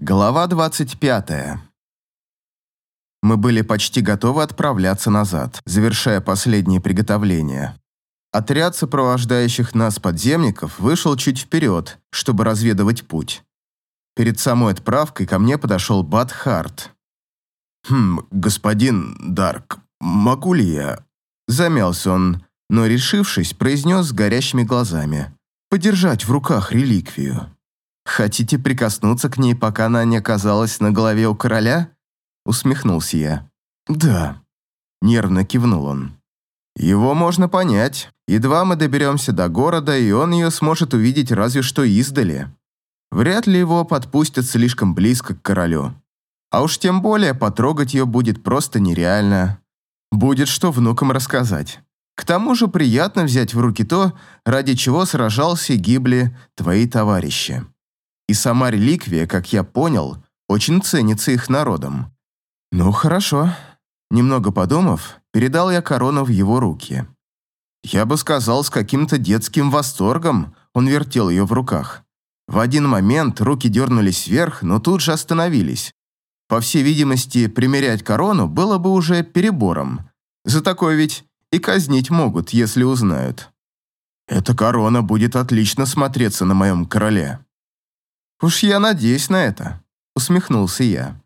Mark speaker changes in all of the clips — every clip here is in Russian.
Speaker 1: Глава 25. Мы были почти готовы отправляться назад, завершая последние приготовления. Отряд сопровождающих нас подземников вышел чуть вперед, чтобы разведывать путь. Перед самой отправкой ко мне подошел Бат Харт. «Хм, господин Дарк, могу ли я?» Замялся он, но, решившись, произнес с горящими глазами. «Подержать в руках реликвию». «Хотите прикоснуться к ней, пока она не оказалась на голове у короля?» Усмехнулся я. «Да», — нервно кивнул он. «Его можно понять. Едва мы доберемся до города, и он ее сможет увидеть разве что издали. Вряд ли его подпустят слишком близко к королю. А уж тем более потрогать ее будет просто нереально. Будет что внукам рассказать. К тому же приятно взять в руки то, ради чего сражался и гибли твои товарищи. И сама реликвия, как я понял, очень ценится их народом. Ну, хорошо. Немного подумав, передал я корону в его руки. Я бы сказал, с каким-то детским восторгом он вертел ее в руках. В один момент руки дернулись вверх, но тут же остановились. По всей видимости, примерять корону было бы уже перебором. За такое ведь и казнить могут, если узнают. Эта корона будет отлично смотреться на моем короле. «Уж я надеюсь на это», — усмехнулся я.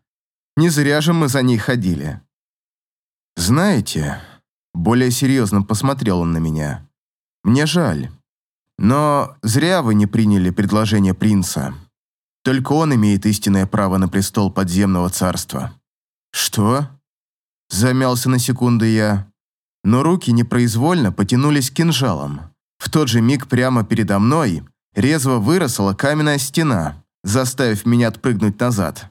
Speaker 1: «Не зря же мы за ней ходили». «Знаете...» — более серьезно посмотрел он на меня. «Мне жаль. Но зря вы не приняли предложение принца. Только он имеет истинное право на престол подземного царства». «Что?» — замялся на секунду я. Но руки непроизвольно потянулись к кинжалам. В тот же миг прямо передо мной резво выросла каменная стена заставив меня отпрыгнуть назад.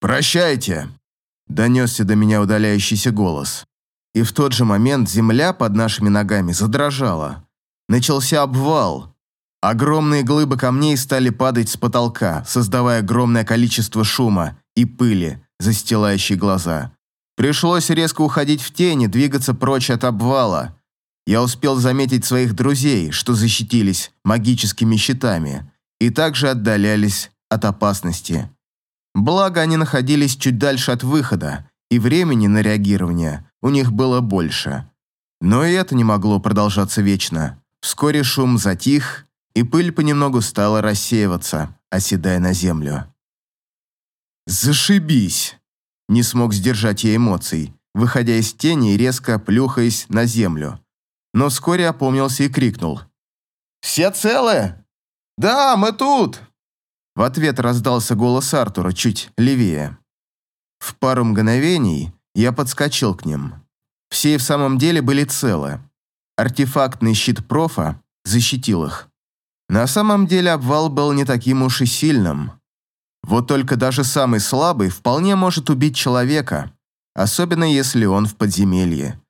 Speaker 1: «Прощайте!» – донесся до меня удаляющийся голос. И в тот же момент земля под нашими ногами задрожала. Начался обвал. Огромные глыбы камней стали падать с потолка, создавая огромное количество шума и пыли, застилающей глаза. Пришлось резко уходить в тени, двигаться прочь от обвала. Я успел заметить своих друзей, что защитились магическими щитами, и также отдалялись от опасности. Благо, они находились чуть дальше от выхода, и времени на реагирование у них было больше. Но и это не могло продолжаться вечно. Вскоре шум затих, и пыль понемногу стала рассеиваться, оседая на землю. «Зашибись!» Не смог сдержать я эмоций, выходя из тени и резко плюхаясь на землю. Но вскоре опомнился и крикнул. «Все целы?» «Да, мы тут!» В ответ раздался голос Артура чуть левее. В пару мгновений я подскочил к ним. Все и в самом деле были целы. Артефактный щит профа защитил их. На самом деле обвал был не таким уж и сильным. Вот только даже самый слабый вполне может убить человека, особенно если он в подземелье.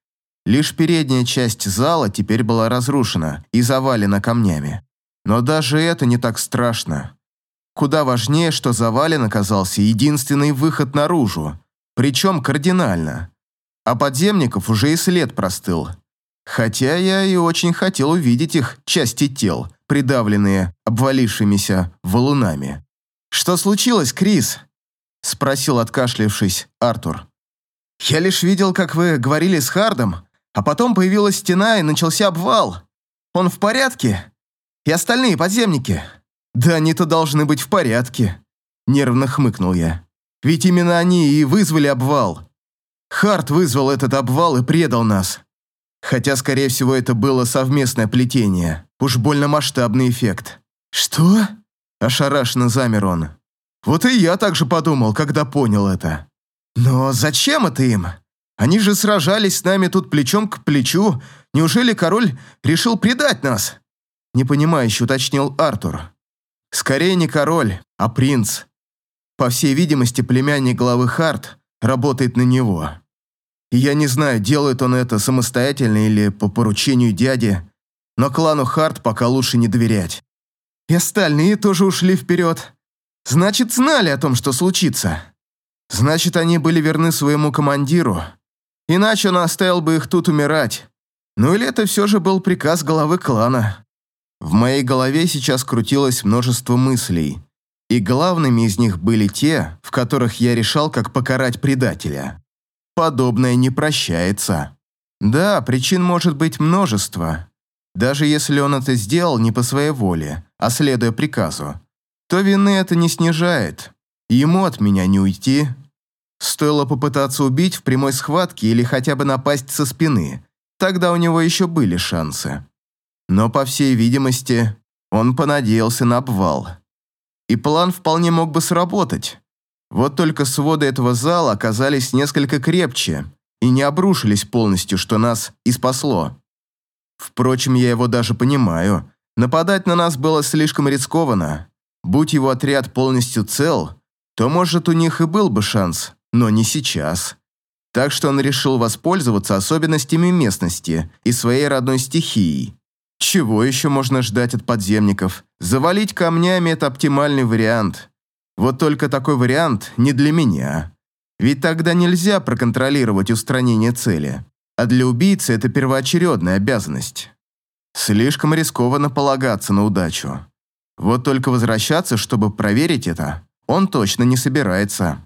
Speaker 1: Лишь передняя часть зала теперь была разрушена и завалена камнями. Но даже это не так страшно. Куда важнее, что завален оказался единственный выход наружу, причем кардинально. А подземников уже и след простыл. Хотя я и очень хотел увидеть их части тел, придавленные обвалившимися валунами. «Что случилось, Крис?» – спросил, откашлившись, Артур. «Я лишь видел, как вы говорили с Хардом, а потом появилась стена и начался обвал. Он в порядке? И остальные подземники?» «Да они-то должны быть в порядке», – нервно хмыкнул я. «Ведь именно они и вызвали обвал. Харт вызвал этот обвал и предал нас. Хотя, скорее всего, это было совместное плетение. Уж больно масштабный эффект». «Что?» – ошарашенно замер он. «Вот и я так же подумал, когда понял это. Но зачем это им? Они же сражались с нами тут плечом к плечу. Неужели король решил предать нас?» Непонимающе уточнил Артур. Скорее не король, а принц. По всей видимости, племянник главы Харт работает на него. И я не знаю, делает он это самостоятельно или по поручению дяди, но клану Харт пока лучше не доверять. И остальные тоже ушли вперед. Значит, знали о том, что случится. Значит, они были верны своему командиру. Иначе он оставил бы их тут умирать. Ну или это все же был приказ главы клана. В моей голове сейчас крутилось множество мыслей. И главными из них были те, в которых я решал, как покарать предателя. Подобное не прощается. Да, причин может быть множество. Даже если он это сделал не по своей воле, а следуя приказу, то вины это не снижает. Ему от меня не уйти. Стоило попытаться убить в прямой схватке или хотя бы напасть со спины. Тогда у него еще были шансы. Но, по всей видимости, он понадеялся на обвал. И план вполне мог бы сработать. Вот только своды этого зала оказались несколько крепче и не обрушились полностью, что нас и спасло. Впрочем, я его даже понимаю. Нападать на нас было слишком рискованно. Будь его отряд полностью цел, то, может, у них и был бы шанс, но не сейчас. Так что он решил воспользоваться особенностями местности и своей родной стихией. Чего еще можно ждать от подземников? Завалить камнями – это оптимальный вариант. Вот только такой вариант не для меня. Ведь тогда нельзя проконтролировать устранение цели. А для убийцы это первоочередная обязанность. Слишком рискованно полагаться на удачу. Вот только возвращаться, чтобы проверить это, он точно не собирается.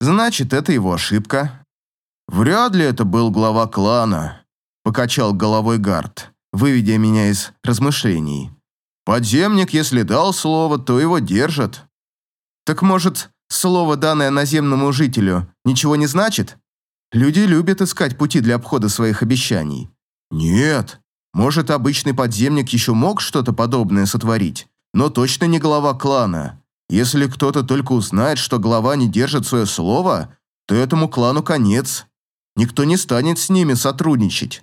Speaker 1: Значит, это его ошибка. Вряд ли это был глава клана, покачал головой Гард, выведя меня из размышлений. Подземник, если дал слово, то его держат. Так может, слово, данное наземному жителю, ничего не значит? Люди любят искать пути для обхода своих обещаний. Нет, может, обычный подземник еще мог что-то подобное сотворить, но точно не глава клана. Если кто-то только узнает, что глава не держит свое слово, то этому клану конец. Никто не станет с ними сотрудничать.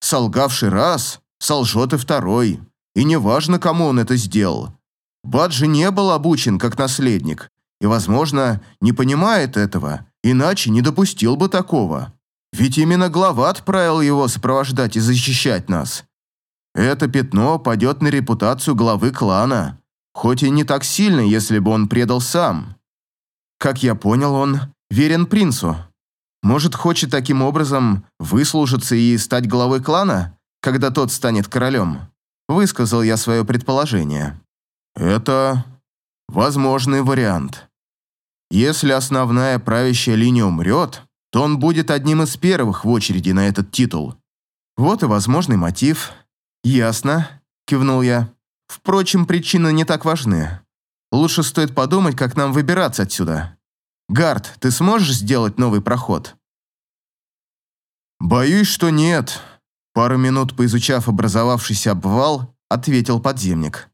Speaker 1: Солгавший раз, солжет и второй. И неважно, кому он это сделал. Баджи не был обучен как наследник и, возможно, не понимает этого, иначе не допустил бы такого. Ведь именно глава отправил его сопровождать и защищать нас. Это пятно падет на репутацию главы клана, хоть и не так сильно, если бы он предал сам. Как я понял, он верен принцу. Может, хочет таким образом выслужиться и стать главой клана, когда тот станет королем? Высказал я свое предположение. Это возможный вариант. Если основная правящая линия умрет, то он будет одним из первых в очереди на этот титул. Вот и возможный мотив. Ясно, кивнул я. Впрочем, причины не так важны. Лучше стоит подумать, как нам выбираться отсюда. Гард, ты сможешь сделать новый проход? Боюсь, что нет. Пару минут поизучав образовавшийся обвал, ответил подземник.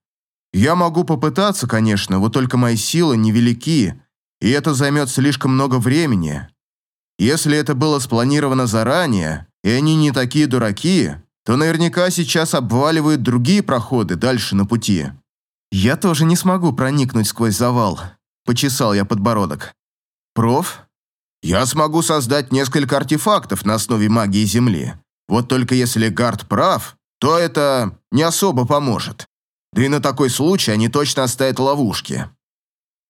Speaker 1: Я могу попытаться, конечно, вот только мои силы невелики, и это займет слишком много времени. Если это было спланировано заранее, и они не такие дураки, то наверняка сейчас обваливают другие проходы дальше на пути. Я тоже не смогу проникнуть сквозь завал, почесал я подбородок. Проф? Я смогу создать несколько артефактов на основе магии Земли. Вот только если Гард прав, то это не особо поможет. Да и на такой случай они точно оставят ловушки.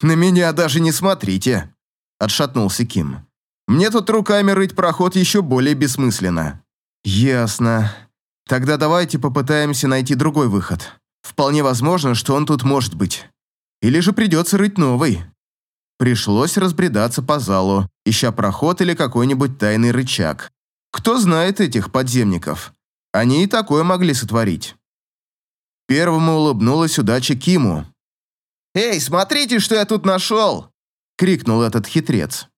Speaker 1: «На меня даже не смотрите», – отшатнулся Ким. «Мне тут руками рыть проход еще более бессмысленно». «Ясно. Тогда давайте попытаемся найти другой выход. Вполне возможно, что он тут может быть. Или же придется рыть новый». Пришлось разбредаться по залу, ища проход или какой-нибудь тайный рычаг. Кто знает этих подземников? Они и такое могли сотворить. Первому улыбнулась удача Киму, «Эй, смотрите, что я тут нашел!» — крикнул этот хитрец.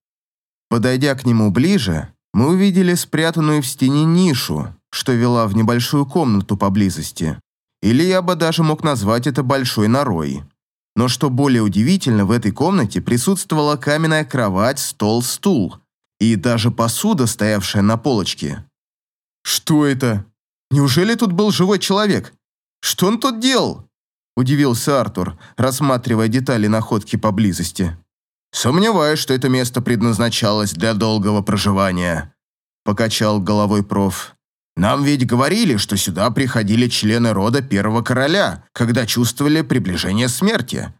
Speaker 1: Подойдя к нему ближе, мы увидели спрятанную в стене нишу, что вела в небольшую комнату поблизости. Или я бы даже мог назвать это большой норой. Но что более удивительно, в этой комнате присутствовала каменная кровать, стол, стул и даже посуда, стоявшая на полочке. «Что это? Неужели тут был живой человек? Что он тут делал?» Удивился Артур, рассматривая детали находки поблизости. «Сомневаюсь, что это место предназначалось для долгого проживания», покачал головой проф. «Нам ведь говорили, что сюда приходили члены рода первого короля, когда чувствовали приближение смерти.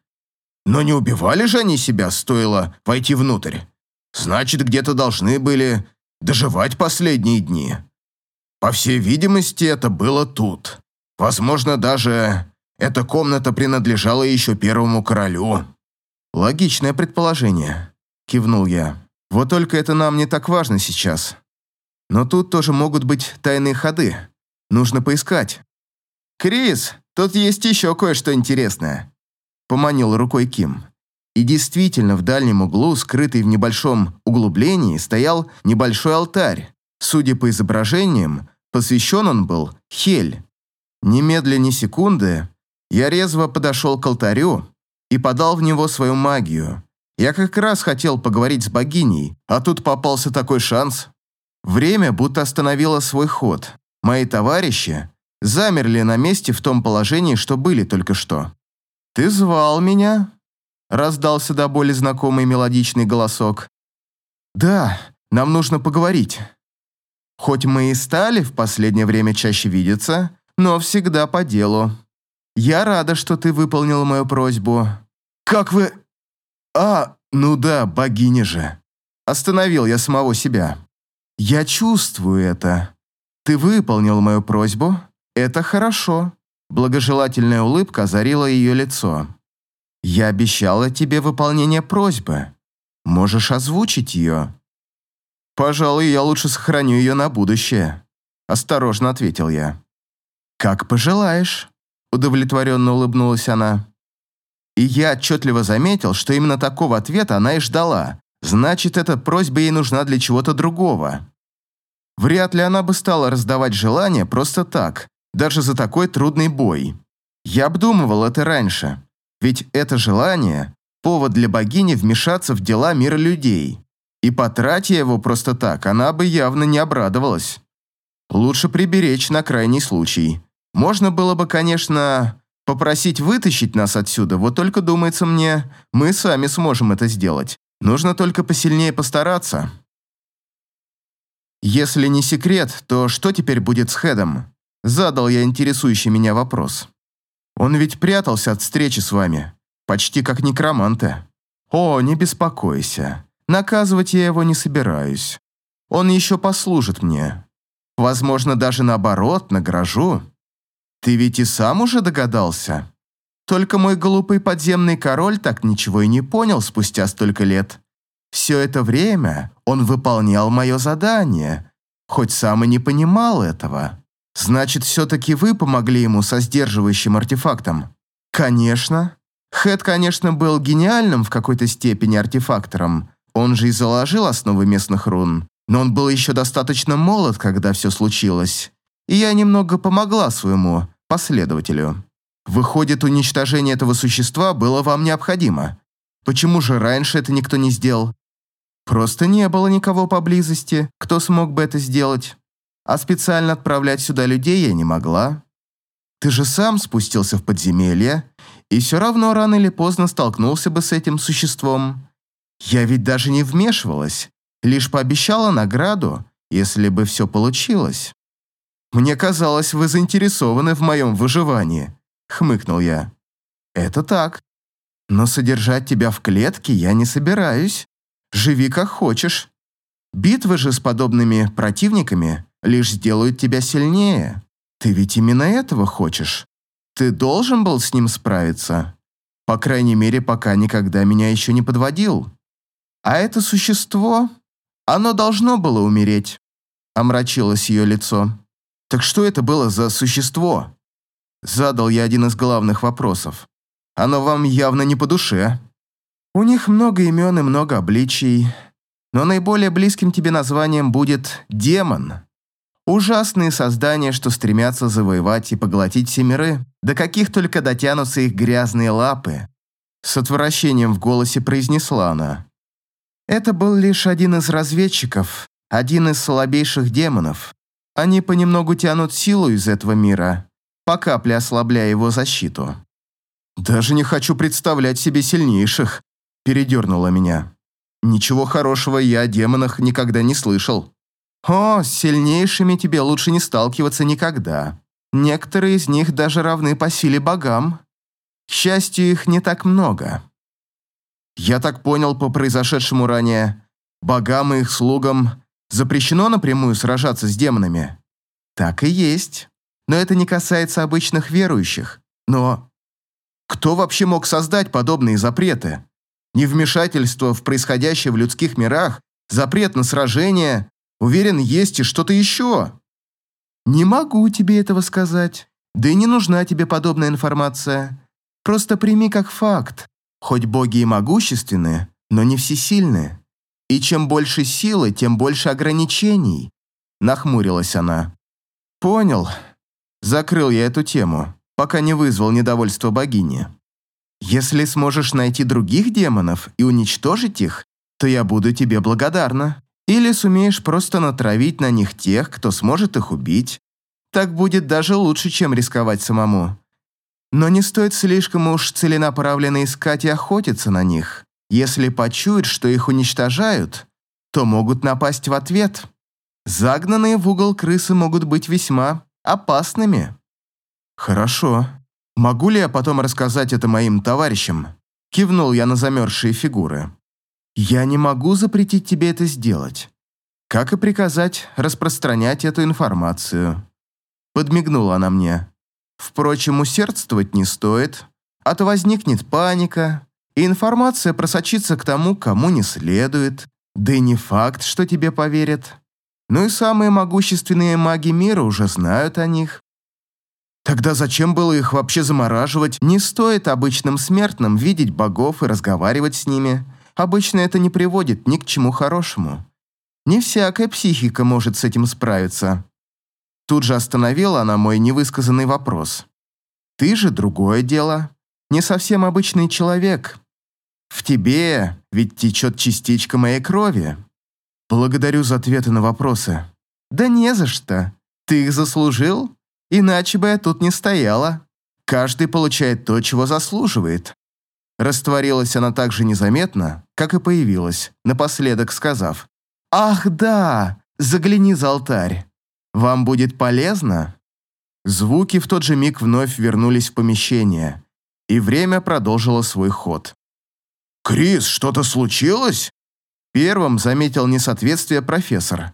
Speaker 1: Но не убивали же они себя, стоило войти внутрь. Значит, где-то должны были доживать последние дни. По всей видимости, это было тут. Возможно, даже эта комната принадлежала еще первому королю. Логичное предположение, кивнул я. Вот только это нам не так важно сейчас. Но тут тоже могут быть тайные ходы. Нужно поискать. Крис, тут есть еще кое-что интересное. Поманил рукой Ким. И действительно, в дальнем углу, скрытый в небольшом углублении, стоял небольшой алтарь. Судя по изображениям, посвящен он был Хель. Немедля ни секунды, я резво подошел к алтарю и подал в него свою магию. Я как раз хотел поговорить с богиней, а тут попался такой шанс. Время будто остановило свой ход. Мои товарищи замерли на месте в том положении, что были только что. «Ты звал меня?» Раздался до боли знакомый мелодичный голосок. «Да, нам нужно поговорить. Хоть мы и стали в последнее время чаще видеться, но всегда по делу. Я рада, что ты выполнил мою просьбу. Как вы... А, ну да, богиня же. Остановил я самого себя. Я чувствую это. Ты выполнил мою просьбу. Это хорошо. Благожелательная улыбка озарила ее лицо. Я обещала тебе выполнение просьбы. Можешь озвучить ее?» «Пожалуй, я лучше сохраню ее на будущее», – осторожно ответил я. «Как пожелаешь», – удовлетворенно улыбнулась она. И я отчетливо заметил, что именно такого ответа она и ждала. Значит, эта просьба ей нужна для чего-то другого. Вряд ли она бы стала раздавать желания просто так, даже за такой трудный бой. Я обдумывал это раньше. Ведь это желание – повод для богини вмешаться в дела мира людей. И потратя его просто так, она бы явно не обрадовалась. Лучше приберечь на крайний случай. Можно было бы, конечно, попросить вытащить нас отсюда, вот только, думается мне, мы сами сможем это сделать. Нужно только посильнее постараться. Если не секрет, то что теперь будет с Хедом? Задал я интересующий меня вопрос. Он ведь прятался от встречи с вами, почти как некроманты. О, не беспокойся, наказывать я его не собираюсь. Он еще послужит мне. Возможно, даже наоборот, награжу. Ты ведь и сам уже догадался. Только мой глупый подземный король так ничего и не понял спустя столько лет. Все это время он выполнял мое задание, хоть сам и не понимал этого. Значит, все-таки вы помогли ему со сдерживающим артефактом? Конечно. Хэт, конечно, был гениальным в какой-то степени артефактором. Он же и заложил основы местных рун. Но он был еще достаточно молод, когда все случилось. И я немного помогла своему последователю. Выходит, уничтожение этого существа было вам необходимо. Почему же раньше это никто не сделал? Просто не было никого поблизости, кто смог бы это сделать а специально отправлять сюда людей я не могла. Ты же сам спустился в подземелье, и все равно рано или поздно столкнулся бы с этим существом. Я ведь даже не вмешивалась, лишь пообещала награду, если бы все получилось. Мне казалось, вы заинтересованы в моем выживании, хмыкнул я. Это так. Но содержать тебя в клетке я не собираюсь. Живи как хочешь. Битвы же с подобными противниками лишь сделают тебя сильнее. Ты ведь именно этого хочешь. Ты должен был с ним справиться. По крайней мере, пока никогда меня еще не подводил. А это существо, оно должно было умереть. Омрачилось ее лицо. Так что это было за существо? Задал я один из главных вопросов. Оно вам явно не по душе. У них много имен и много обличий, но наиболее близким тебе названием будет «демон». Ужасные создания, что стремятся завоевать и поглотить все миры, до каких только дотянутся их грязные лапы. С отвращением в голосе произнесла она. Это был лишь один из разведчиков, один из слабейших демонов. Они понемногу тянут силу из этого мира, по капле ослабляя его защиту. «Даже не хочу представлять себе сильнейших», – передернула меня. «Ничего хорошего я о демонах никогда не слышал». О, с сильнейшими тебе лучше не сталкиваться никогда. Некоторые из них даже равны по силе богам. К счастью, их не так много. Я так понял по произошедшему ранее, богам и их слугам запрещено напрямую сражаться с демонами. Так и есть. Но это не касается обычных верующих. Но кто вообще мог создать подобные запреты? невмешательство в происходящее в людских мирах, запрет на сражение. Уверен, есть и что-то еще. Не могу тебе этого сказать. Да и не нужна тебе подобная информация. Просто прими как факт. Хоть боги и могущественны, но не всесильны. И чем больше силы, тем больше ограничений. Нахмурилась она. Понял. Закрыл я эту тему, пока не вызвал недовольство богини. Если сможешь найти других демонов и уничтожить их, то я буду тебе благодарна. Или сумеешь просто натравить на них тех, кто сможет их убить. Так будет даже лучше, чем рисковать самому. Но не стоит слишком уж целенаправленно искать и охотиться на них. Если почуют, что их уничтожают, то могут напасть в ответ. Загнанные в угол крысы могут быть весьма опасными. Хорошо. Могу ли я потом рассказать это моим товарищам? Кивнул я на замерзшие фигуры. Я не могу запретить тебе это сделать. Как и приказать распространять эту информацию. Подмигнула она мне. Впрочем, усердствовать не стоит, а то возникнет паника, и информация просочится к тому, кому не следует. Да и не факт, что тебе поверят. Ну и самые могущественные маги мира уже знают о них. Тогда зачем было их вообще замораживать? Не стоит обычным смертным видеть богов и разговаривать с ними. Обычно это не приводит ни к чему хорошему. Не всякая психика может с этим справиться. Тут же остановила она мой невысказанный вопрос. Ты же другое дело. Не совсем обычный человек. В тебе ведь течет частичка моей крови. Благодарю за ответы на вопросы. Да не за что. Ты их заслужил? Иначе бы я тут не стояла. Каждый получает то, чего заслуживает. Растворилась она так же незаметно, как и появилась, напоследок сказав. «Ах да, загляни за алтарь. Вам будет полезно?» Звуки в тот же миг вновь вернулись в помещение, и время продолжило свой ход. «Крис, что-то случилось?» Первым заметил несоответствие профессор.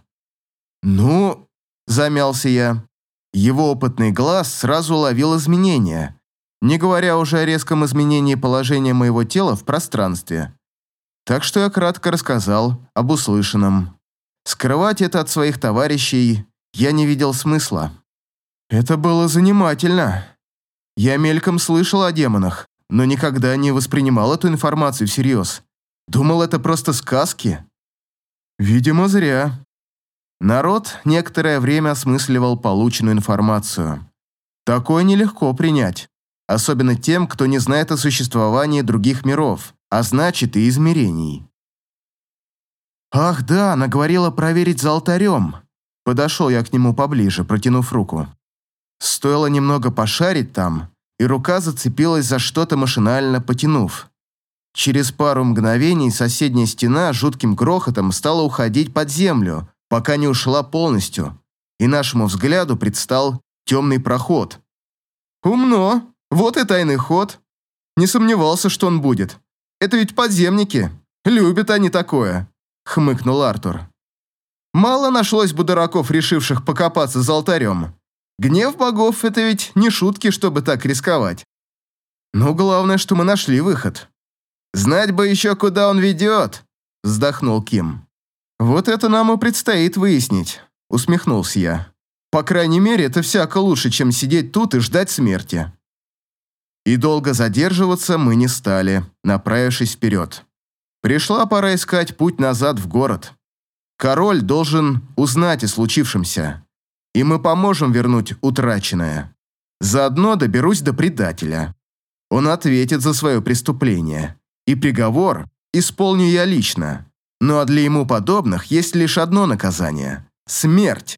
Speaker 1: «Ну...» – замялся я. Его опытный глаз сразу уловил изменения, не говоря уже о резком изменении положения моего тела в пространстве. Так что я кратко рассказал об услышанном. Скрывать это от своих товарищей я не видел смысла. Это было занимательно. Я мельком слышал о демонах, но никогда не воспринимал эту информацию всерьез. Думал, это просто сказки. Видимо, зря. Народ некоторое время осмысливал полученную информацию. Такое нелегко принять, особенно тем, кто не знает о существовании других миров, а значит и измерений. «Ах да, она говорила проверить за алтарем», Подошел я к нему поближе, протянув руку. Стоило немного пошарить там, и рука зацепилась за что-то машинально потянув. Через пару мгновений соседняя стена жутким грохотом стала уходить под землю, пока не ушла полностью, и нашему взгляду предстал темный проход. «Умно! Вот и тайный ход. Не сомневался, что он будет. Это ведь подземники. Любят они такое», — хмыкнул Артур. Мало нашлось бы дураков, решивших покопаться за алтарем. Гнев богов – это ведь не шутки, чтобы так рисковать. Но главное, что мы нашли выход. Знать бы еще, куда он ведет, вздохнул Ким. Вот это нам и предстоит выяснить, усмехнулся я. По крайней мере, это всяко лучше, чем сидеть тут и ждать смерти. И долго задерживаться мы не стали, направившись вперед. Пришла пора искать путь назад в город. Король должен узнать о случившемся, и мы поможем вернуть утраченное. Заодно доберусь до предателя. Он ответит за свое преступление, и приговор исполню я лично. Ну а для ему подобных есть лишь одно наказание – смерть.